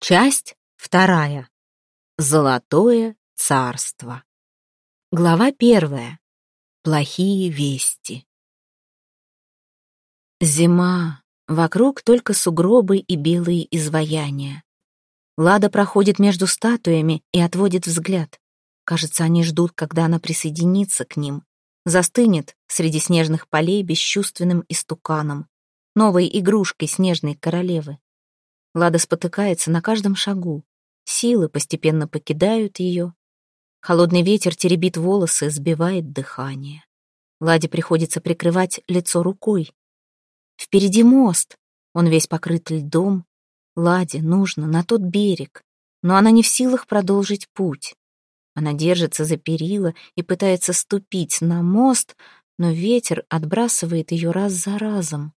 Часть вторая. Золотое царство. Глава первая. Плохие вести. Зима. Вокруг только сугробы и белые изваяния. Лада проходит между статуями и отводит взгляд. Кажется, они ждут, когда она присоединится к ним. Застынет среди снежных полей бесчувственным истуканом, новой игрушкой снежной королевы. Лада спотыкается на каждом шагу. Силы постепенно покидают ее. Холодный ветер теребит волосы, сбивает дыхание. Ладе приходится прикрывать лицо рукой. Впереди мост. Он весь покрыт льдом. Ладе нужно на тот берег. Но она не в силах продолжить путь. Она держится за перила и пытается ступить на мост, но ветер отбрасывает ее раз за разом.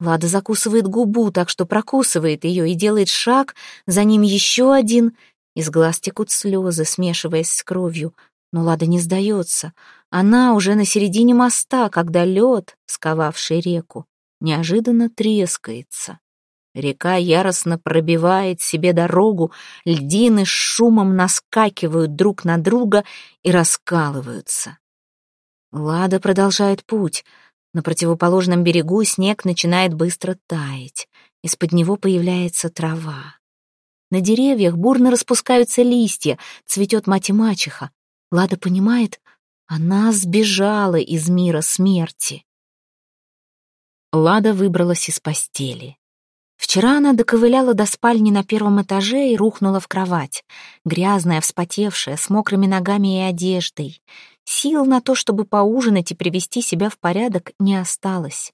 Лада закусывает губу, так что прокусывает ее и делает шаг, за ним еще один. Из глаз текут слезы, смешиваясь с кровью. Но Лада не сдается. Она уже на середине моста, когда лед, сковавший реку, неожиданно трескается. Река яростно пробивает себе дорогу, льдины с шумом наскакивают друг на друга и раскалываются. Лада продолжает путь — на противоположном берегу снег начинает быстро таять. Из-под него появляется трава. На деревьях бурно распускаются листья, цветет мать и мачеха. Лада понимает, она сбежала из мира смерти. Лада выбралась из постели. Вчера она доковыляла до спальни на первом этаже и рухнула в кровать, грязная, вспотевшая, с мокрыми ногами и одеждой. Сил на то, чтобы поужинать и привести себя в порядок, не осталось.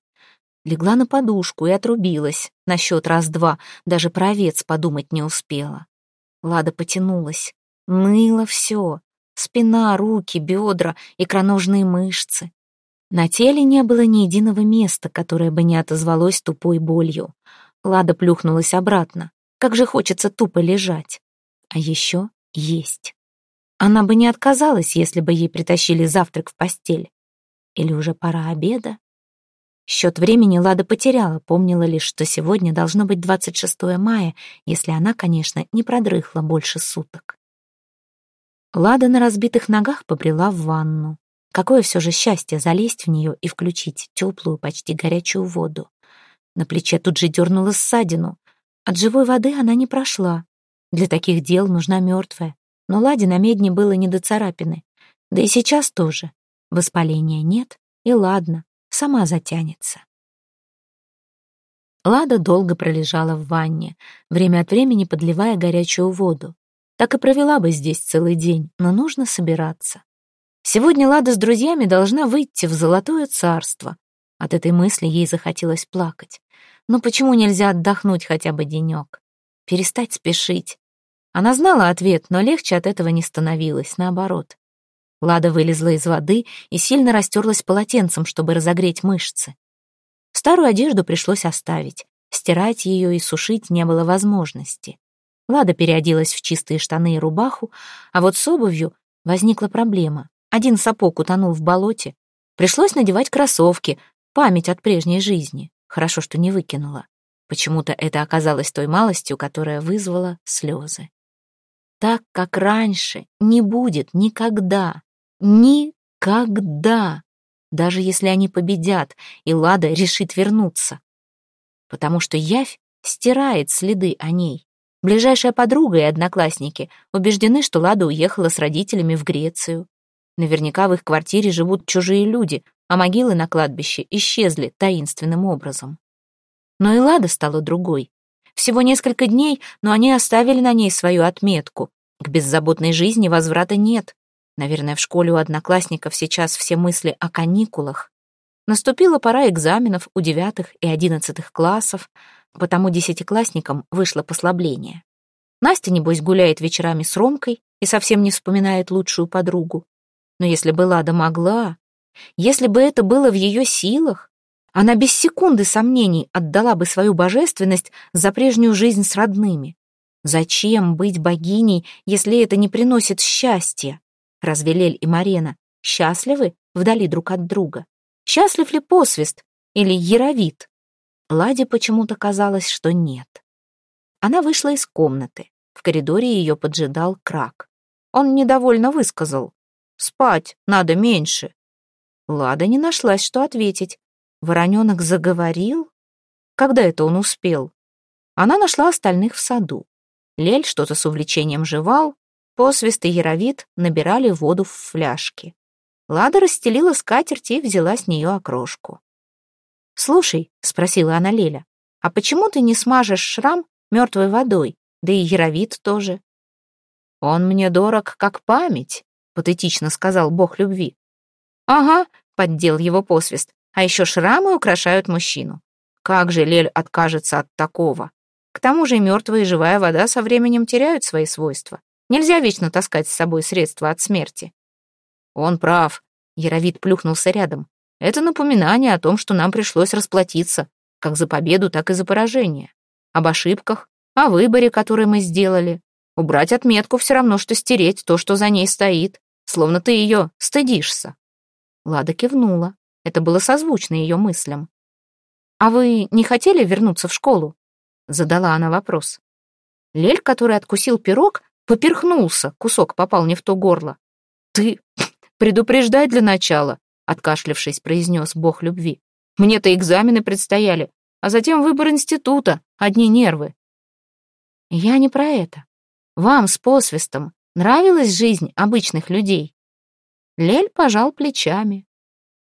Легла на подушку и отрубилась. На счет раз-два, даже про овец подумать не успела. Лада потянулась. Ныло все. Спина, руки, бедра, икроножные мышцы. На теле не было ни единого места, которое бы не отозвалось тупой болью. Лада плюхнулась обратно. Как же хочется тупо лежать. А еще есть. Она бы не отказалась, если бы ей притащили завтрак в постель. Или уже пора обеда? Счет времени Лада потеряла, помнила лишь, что сегодня должно быть 26 мая, если она, конечно, не продрыхла больше суток. Лада на разбитых ногах побрела в ванну. Какое все же счастье залезть в нее и включить теплую, почти горячую воду. На плече тут же дернула ссадину. От живой воды она не прошла. Для таких дел нужна мертвая, но Ладе на медне было не до царапины. Да и сейчас тоже. Воспаления нет, и ладно, сама затянется. Лада долго пролежала в ванне, время от времени подливая горячую воду. Так и провела бы здесь целый день, но нужно собираться. Сегодня Лада с друзьями должна выйти в золотое царство. От этой мысли ей захотелось плакать. Но почему нельзя отдохнуть хотя бы денек? Перестать спешить, она знала ответ, но легче от этого не становилось, наоборот. Лада вылезла из воды и сильно растерлась полотенцем, чтобы разогреть мышцы. Старую одежду пришлось оставить. Стирать ее и сушить не было возможности. Лада переоделась в чистые штаны и рубаху, а вот с обувью возникла проблема. Один сапог утонул в болоте. Пришлось надевать кроссовки, память от прежней жизни. Хорошо, что не выкинула. Почему-то это оказалось той малостью, которая вызвала слезы. Так, как раньше, не будет никогда. Никогда. Даже если они победят, и Лада решит вернуться. Потому что явь стирает следы о ней. Ближайшая подруга и одноклассники убеждены, что Лада уехала с родителями в Грецию. Наверняка в их квартире живут чужие люди, а могилы на кладбище исчезли таинственным образом. Но и Лада стала другой. Всего несколько дней, но они оставили на ней свою отметку. К беззаботной жизни возврата нет. Наверное, в школе у одноклассников сейчас все мысли о каникулах. Наступила пора экзаменов у девятых и одиннадцатых классов, потому десятиклассникам вышло послабление. Настя, небось, гуляет вечерами с Ромкой и совсем не вспоминает лучшую подругу. Но если бы Лада могла, если бы это было в ее силах, она без секунды сомнений отдала бы свою божественность за прежнюю жизнь с родными. Зачем быть богиней, если это не приносит счастья? Разве Лель и Марена счастливы вдали друг от друга? Счастлив ли посвист или яровит? Ладе почему-то казалось, что нет. Она вышла из комнаты. В коридоре ее поджидал Крак. Он недовольно высказал. «Спать надо меньше». Лада не нашлась, что ответить. Вороненок заговорил? Когда это он успел? Она нашла остальных в саду. Лель что-то с увлечением жевал, посвист и яровит набирали воду в фляжки. Лада расстелила скатерть и взяла с нее окрошку. «Слушай», — спросила она Леля, «а почему ты не смажешь шрам мертвой водой, да и яровит тоже?» «Он мне дорог, как память», — патетично сказал бог любви. «Ага», — поддел его посвист, «а еще шрамы украшают мужчину. Как же Лель откажется от такого? К тому же мертвая и живая вода со временем теряют свои свойства. Нельзя вечно таскать с собой средства от смерти. Он прав. Яровит плюхнулся рядом. Это напоминание о том, что нам пришлось расплатиться, как за победу, так и за поражение. Об ошибках, о выборе, который мы сделали. Убрать отметку все равно, что стереть то, что за ней стоит, словно ты ее стыдишься. Лада кивнула. Это было созвучно ее мыслям. «А вы не хотели вернуться в школу?» Задала она вопрос. Лель, который откусил пирог, поперхнулся, кусок попал не в то горло. «Ты предупреждай для начала», — откашлившись, произнес бог любви. «Мне-то экзамены предстояли, а затем выбор института, одни нервы». «Я не про это. Вам с посвистом нравилась жизнь обычных людей?» Лель пожал плечами.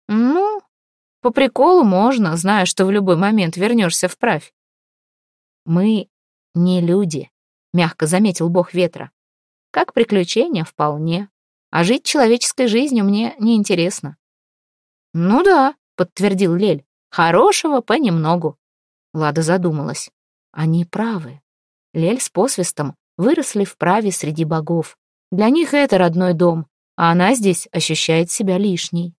«Ну, по приколу можно, зная, что в любой момент вернешься вправь. «Мы не люди», — мягко заметил бог ветра. «Как приключение вполне, а жить человеческой жизнью мне неинтересно». «Ну да», — подтвердил Лель, — «хорошего понемногу». Лада задумалась. Они правы. Лель с посвистом выросли в праве среди богов. Для них это родной дом, а она здесь ощущает себя лишней.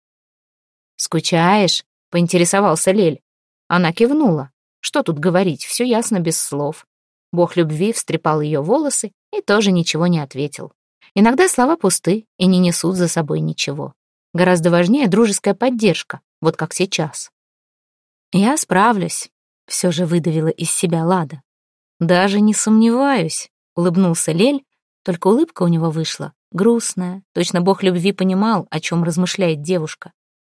«Скучаешь?» — поинтересовался Лель. Она кивнула. Что тут говорить, все ясно без слов. Бог любви встрепал ее волосы и тоже ничего не ответил. Иногда слова пусты и не несут за собой ничего. Гораздо важнее дружеская поддержка, вот как сейчас. «Я справлюсь», — все же выдавила из себя Лада. «Даже не сомневаюсь», — улыбнулся Лель, только улыбка у него вышла, грустная. Точно бог любви понимал, о чем размышляет девушка.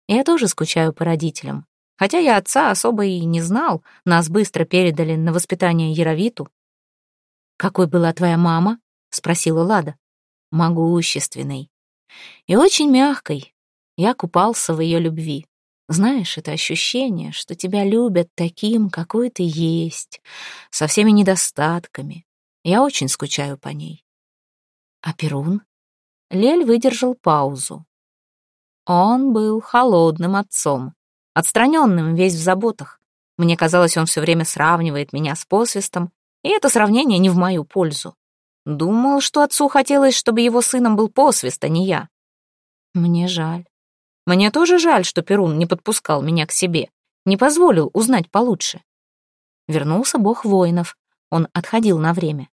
Я тоже скучаю по родителям. Хотя я отца особо и не знал, нас быстро передали на воспитание Яровиту. «Какой была твоя мама?» — спросила Лада. «Могущественной. И очень мягкой. Я купался в ее любви. Знаешь, это ощущение, что тебя любят таким, какой ты есть, со всеми недостатками. Я очень скучаю по ней». «А Перун?» Лель выдержал паузу. Он был холодным отцом отстраненным, весь в заботах. Мне казалось, он все время сравнивает меня с посвистом, и это сравнение не в мою пользу. Думал, что отцу хотелось, чтобы его сыном был посвист, а не я. Мне жаль. Мне тоже жаль, что Перун не подпускал меня к себе, не позволил узнать получше. Вернулся бог воинов. Он отходил на время.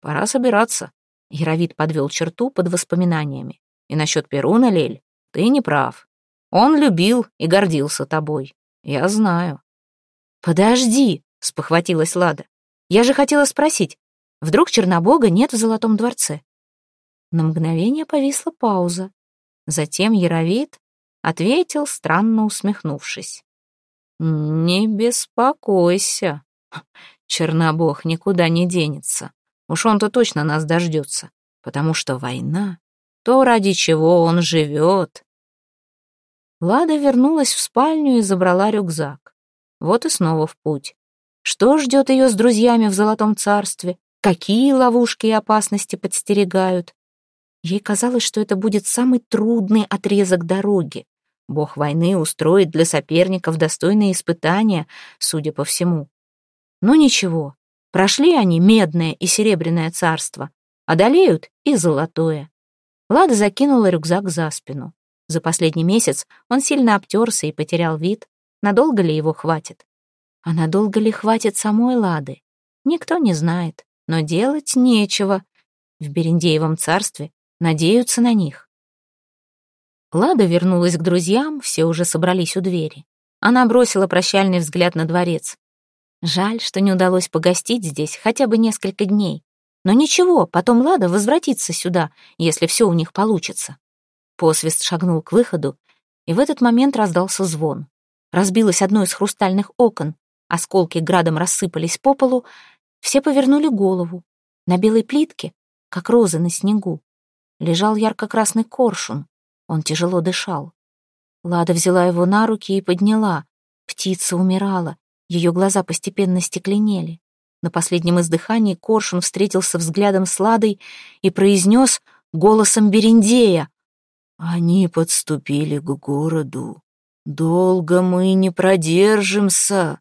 «Пора собираться», — Яровит подвел черту под воспоминаниями. «И насчет Перуна, Лель, ты не прав. Он любил и гордился тобой. Я знаю». «Подожди», — спохватилась Лада. «Я же хотела спросить, вдруг Чернобога нет в Золотом дворце?» На мгновение повисла пауза. Затем Яровит ответил, странно усмехнувшись. «Не беспокойся. Чернобог никуда не денется. Уж он-то точно нас дождется, потому что война — то, ради чего он живет, Лада вернулась в спальню и забрала рюкзак. Вот и снова в путь. Что ждет ее с друзьями в Золотом Царстве? Какие ловушки и опасности подстерегают? Ей казалось, что это будет самый трудный отрезок дороги. Бог войны устроит для соперников достойные испытания, судя по всему. Но ничего, прошли они медное и серебряное царство, одолеют и золотое. Лада закинула рюкзак за спину. За последний месяц он сильно обтерся и потерял вид. Надолго ли его хватит? А надолго ли хватит самой Лады? Никто не знает, но делать нечего. В Берендеевом царстве надеются на них. Лада вернулась к друзьям, все уже собрались у двери. Она бросила прощальный взгляд на дворец. Жаль, что не удалось погостить здесь хотя бы несколько дней. Но ничего, потом Лада возвратится сюда, если все у них получится. Посвист шагнул к выходу, и в этот момент раздался звон. Разбилось одно из хрустальных окон, осколки градом рассыпались по полу, все повернули голову. На белой плитке, как розы на снегу, лежал ярко-красный коршун. Он тяжело дышал. Лада взяла его на руки и подняла. Птица умирала, ее глаза постепенно стекленели. На последнем издыхании коршун встретился взглядом с Ладой и произнес голосом Берендея. «Они подступили к городу. Долго мы не продержимся».